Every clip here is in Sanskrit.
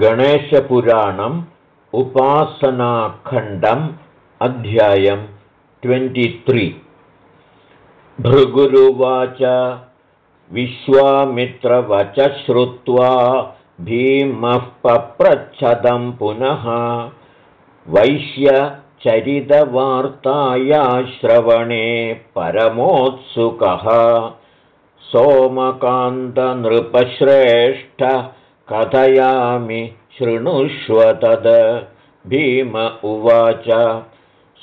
गणेशपुराणम् उपासनाखण्डम् अध्यायम् ट्वेण्टित्रि भृगुरुवाच विश्वामित्रवच श्रुत्वा भीमः पप्रच्छदं पुनः वैश्यचरितवार्ताया श्रवणे परमोत्सुकः। सोमकान्तनृपश्रेष्ठ कथयामि शृणुष्व तद्। भीम उवाच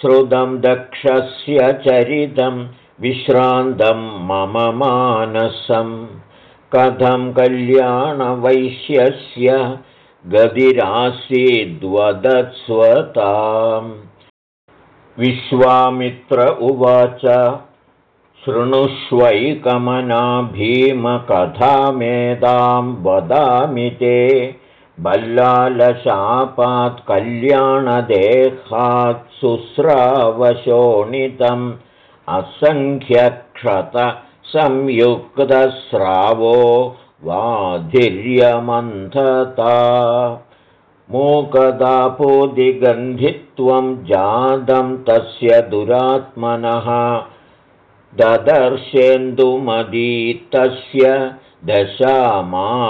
श्रुतं दक्षस्य चरितं विश्रान्तं मम मानसं। कथं कल्याणवैश्यस्य गतिरासीद्वदत्स्वताम्? विश्वामित्र उवाच शृणुष्वैकमना भीमकथामेदां वदामि ते। बल्लालशापात् कल्याणदेहात् शुश्रावशोणितम् असङ्ख्यक्षतसंयुक्तस्रावो वाधिर्यमन्थता। मूकदापोदिगन्धित्वं जातं तस्य दुरात्मनः ददर्शेन्दुमदी तस्य दशामाकस्मिकीं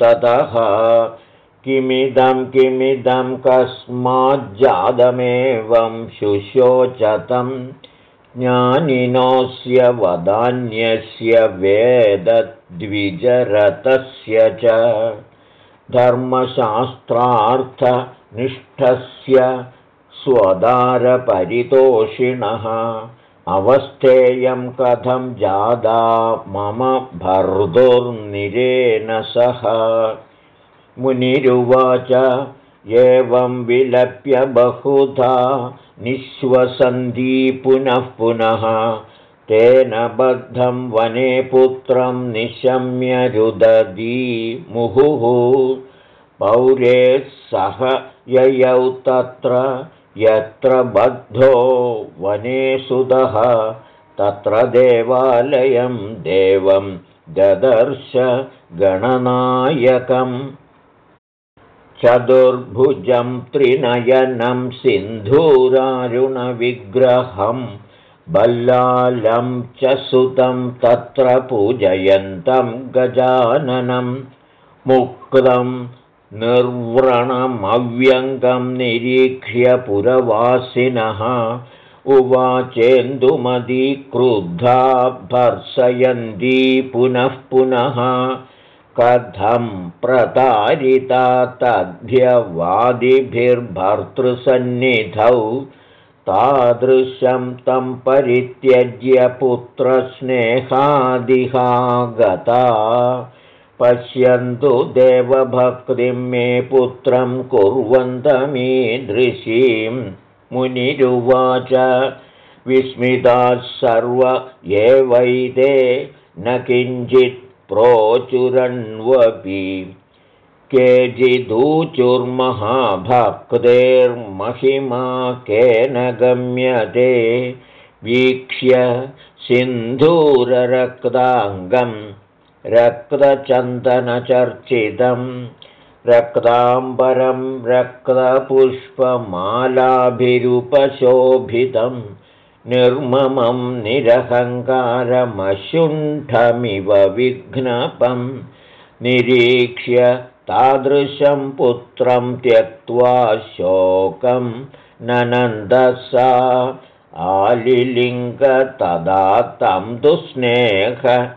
ततः किमिदं किमिदं कस्माज्जातमेवं शुशोचतं ज्ञानिनोऽस्य वदान्यस्य वेदद्विजरतस्य च धर्मशास्त्रार्थनिष्ठस्य स्वदारपरितोषिणः अवस्थेयं कथं जादा मम भर्दुर्निरेण सह। मुनिरुवाच एवं विलप्य बहुधा निःश्वसन्ती पुनः। पुनः तेन बद्धं वने पुत्रं निशम्य रुददी मुहुः। पौरे सह ययौ तत्र यत्र बद्धो वने सुदः तत्र देवालयं देवं ददर्श गणनायकम्। चतुर्भुजं त्रिनयनं सिन्धूरारुणविग्रहं बल्लालं च सुतं तत्र पूजयन्तं गजाननं। मुक्तं निर्व्रणमव्यङ्गं निरीक्ष्य पुरवासिनः उवाचेन्दुमदी क्रुद्धा भर्सयन्ती पुनः पुनः कथं प्रतारिता तद्ध्यवादिभिर्भर्तृसन्निधौ तादृशं तं परित्यज्य पुत्रस्नेहादिहा गता पश्यन्तु देवभक्तिं मे पुत्रं कुर्वन्तमीदृशीं। मुनिरुवाच विस्मिताः सर्व एवैते न किञ्चित् प्रोचुरन्वपि। केचिदूचुर्महाभक्तेर्महिमा केन गम्यते वीक्ष्य सिन्धूररक्ताङ्गम् रक्तचन्दनचर्चितं रक्ताम्बरं रक्तपुष्पमालाभिरुपशोभितं निर्ममं निरहङ्कारमशुण्ठमिव विघ्नपं निरीक्ष्य तादृशं पुत्रं त्यक्त्वा शोकं ननन्दसा आलिलिङ्गतदा तं तु स्नेहनुतपयोधरा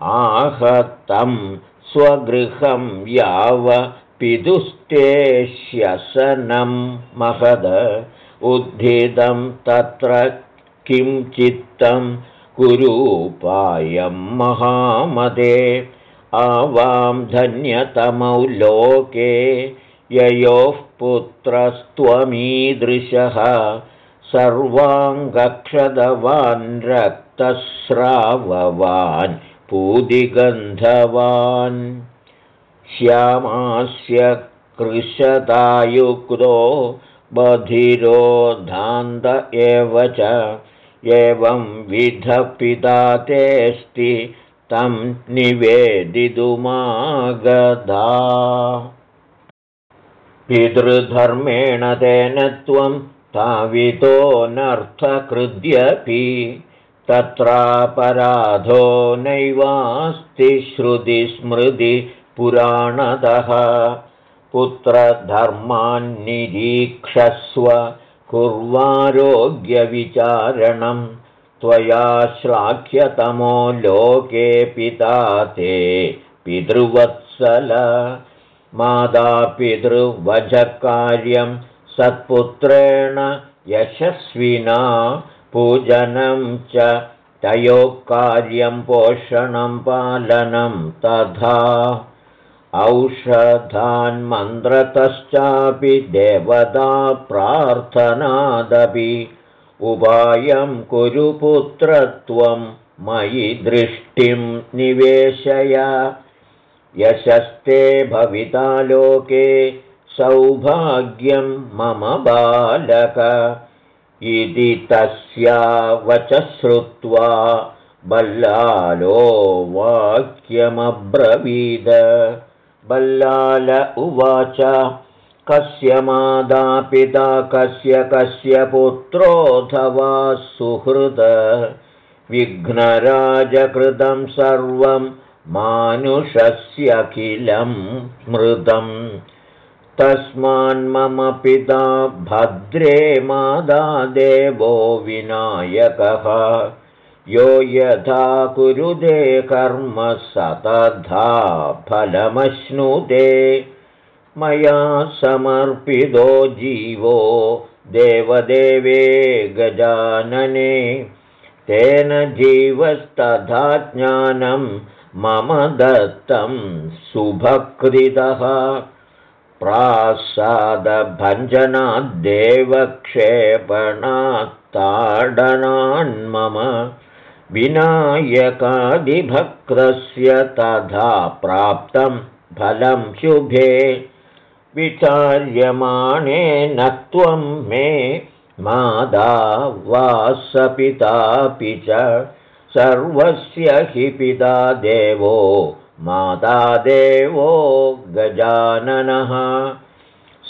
आहतं स्वगृहं याव पितुस्तेष्यसनं महद। उद्धितं तत्र किं चित्तं कुरूपायं महामदे। आवां धन्यतमौ लोके ययोः पुत्रस्त्वमीदृशः सर्वाङ्गक्षदवान् रक्तस्राववान् पूदिगन्धवान्। श्यामास्य कृशदायुक्तो बधिरोधान्त एव च। एवं विधपिता तेऽस्ति तं निवेदितुमागदा पितृधर्मेण तेन त्वं तावितोऽनर्थकृद्यपि तत्रापराधो नैवास्ति श्रुतिस्मृतिपुराणतः पुत्रधर्मान्निरीक्षस्व कुर्वारोग्यविचारणं त्वया श्लाघ्यतमो लोके पिता ते पितृवत्सल मातापितृवचकार्यं सत्पुत्रेण यशस्विना पूजनं च तयोः पोषणं पालनं तथा औषधान्मन्त्रतश्चापि देवता प्रार्थनादपि उपायं कुरु पुत्रत्वं मयि दृष्टिं निवेशय यशस्ते भविता लोके सौभाग्यं मम बालक। इति तस्या वच श्रुत्वा बल्लालो वाक्यमब्रवीद। बल्लाल उवाच कस्य मादापिता कस्य कस्य पुत्रोऽथवा सुहृद। विघ्नराजकृतं सर्वं मानुषस्यखिलं स्मृतम् तस्मान्मम पिता भद्रे मादा देवो विनायकः। यो यथा कुरुदे कर्म स तथा फलमश्नुते। मया समर्पितो जीवो देवदेवे गजानने। तेन जीवस्तथा ज्ञानं मम दत्तं सुभकृतः प्रासादभञ्जनाद्देवक्षेपणात्ताडनान्मम। विनायकादिभक्तस्य तथा प्राप्तं फलं शुभे। विचार्यमाणेन त्वं मे मादा वासपितापि च सर्वस्य हि पिता देवो माता देवो गजाननः।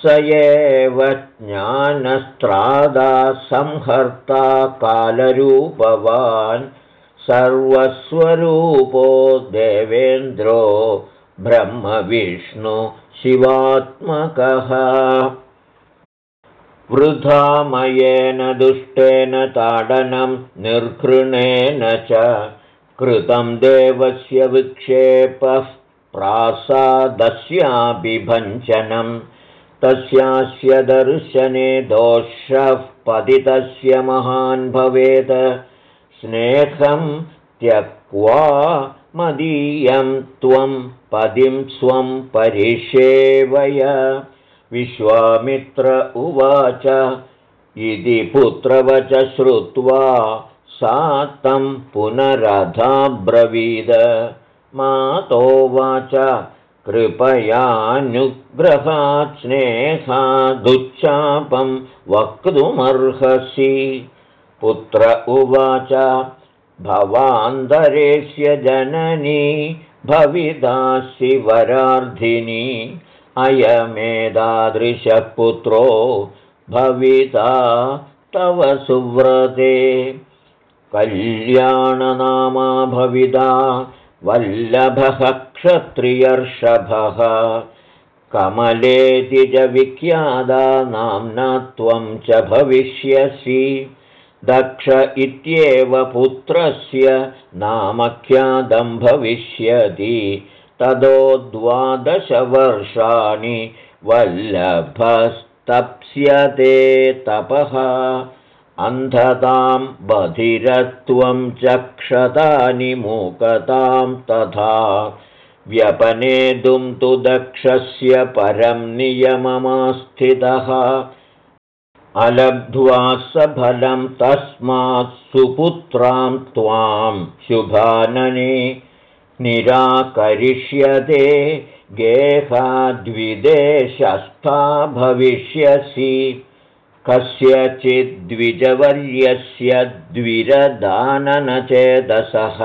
स एव ज्ञानस्त्रादा संहर्ता कालरूपवान् सर्वस्वरूपो देवेन्द्रो ब्रह्मविष्णु शिवात्मकः वृथामयेन दुष्टेन ताडनं निर्घृणेन च कृतं देवस्य विक्षेपः प्रासादस्याभिभञ्जनं। तस्यास्य दर्शने दोषः पतितस्य महान् भवेत्। स्नेहं त्यक्त्वा मदीयं त्वं पदिं स्वं परिषेवय विश्वामित्र उवाच। इति पुत्रवच श्रुत्वा सा तं पुनरथाब्रवीद मातोवाच कृपयानुग्रहात् स्नेहादुच्चापं वक्तुमर्हसि। पुत्र उवाच भवान्तरेस्य जननी भविदासि वरार्धिनी अयमेदादृशः पुत्रो भविता तव सुव्रते। कल्याणनामा भविदा वल्लभः क्षत्रियर्षभः। कमलेति च विख्यादा नाम्ना त्वं च भविष्यसि। दक्ष इत्येव पुत्रस्य नामख्यातं भविष्यति ततो द्वादशवर्षाणि वल्लभस्तप्स्यते तपः। अन्धतां बधिरत्वं चक्षतानि मूकतां तथा व्यपनेतुं तु दक्षस्य परं नियममास्थितः। अलब्ध्वा सफलं तस्मात् सुपुत्रां त्वां शुभानने निराकरिष्यते गेहाद्विदेशस्था भविष्यसि। कस्यचिद्विजवर्यस्य द्विरदाननचेदसः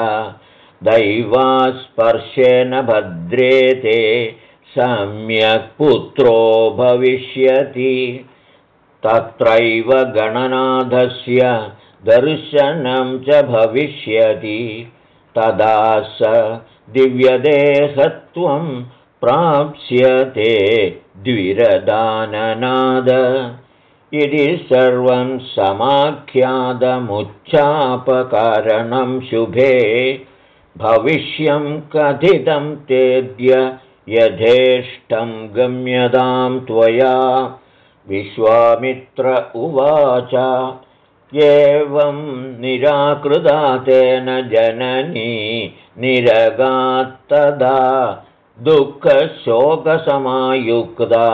दैवास्पर्शेन भद्रेते सम्यक् पुत्रो भविष्यति। तत्रैव गणनाथस्य दर्शनं च भविष्यति तदा स दिव्यदेहत्वं प्राप्स्यते द्विरदाननाद। इति सर्वं समाख्यातमुच्चापकारणं शुभे भविष्यं कथितं तेद्य यथेष्टं गम्यतां त्वया। विश्वामित्र उवाच एवं निराकृता तेन जननी निरगात्तदा दुःखशोकसमायुक्ता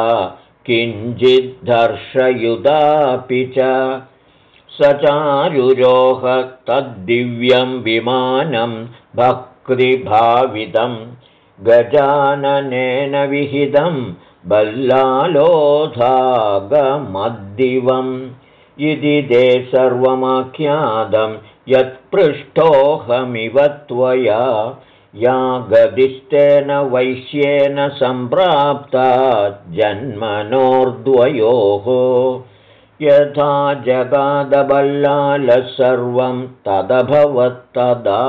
किञ्चिद्धर्षयुदापि च। स चारुरोह तद्दिव्यं विमानं भक्तिभावितं गजाननेन विहितं बल्लालोधागमद्दिवम् इति ते सर्वमाख्यातं यत्पृष्ठोऽहमिव त्वया या गदिष्टेन वैश्येन सम्प्राप्ता जन्मनोर्द्वयोः। यथा जगादबल्लालः सर्वं तदभवत्तदा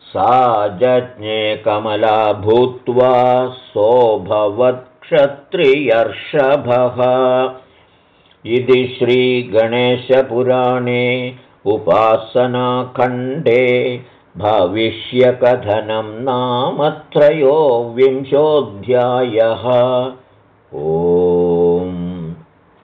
सा जज्ञे कमला भूत्वा सोऽभवत्क्षत्रियर्षभः इति श्रीगणेशपुराणे उपासनाखण्डे भविष्यकथनं नाम त्रयोविंशोऽध्यायः। ओ